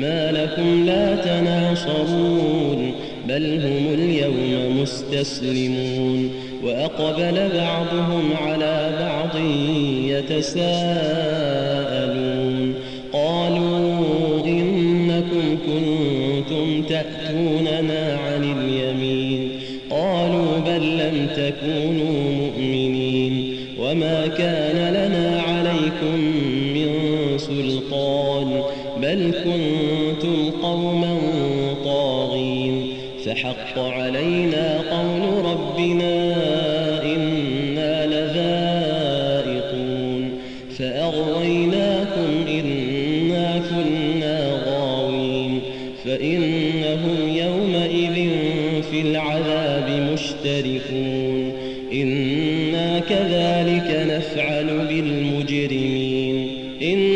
ما لكم لا تناصرون بل هم اليوم مستسلمون. وأقبل بعضهم على بعض يتساءلون. قالوا إنكم كنتم تأتوننا عن اليمين. قالوا بل لم تكونوا مؤمنين. وما كان لنا عليكم من سلطان بل كنتم قوما طاغين. فحق علينا قول ربنا إنا لذائقون. فأغويناكم إنا كنا غاوين. فإنهم يومئذ في العذاب مشتركون. إنا كذلك نفعل بالمجرمين. إنهم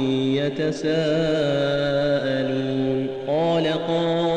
يتساءلون. قال قال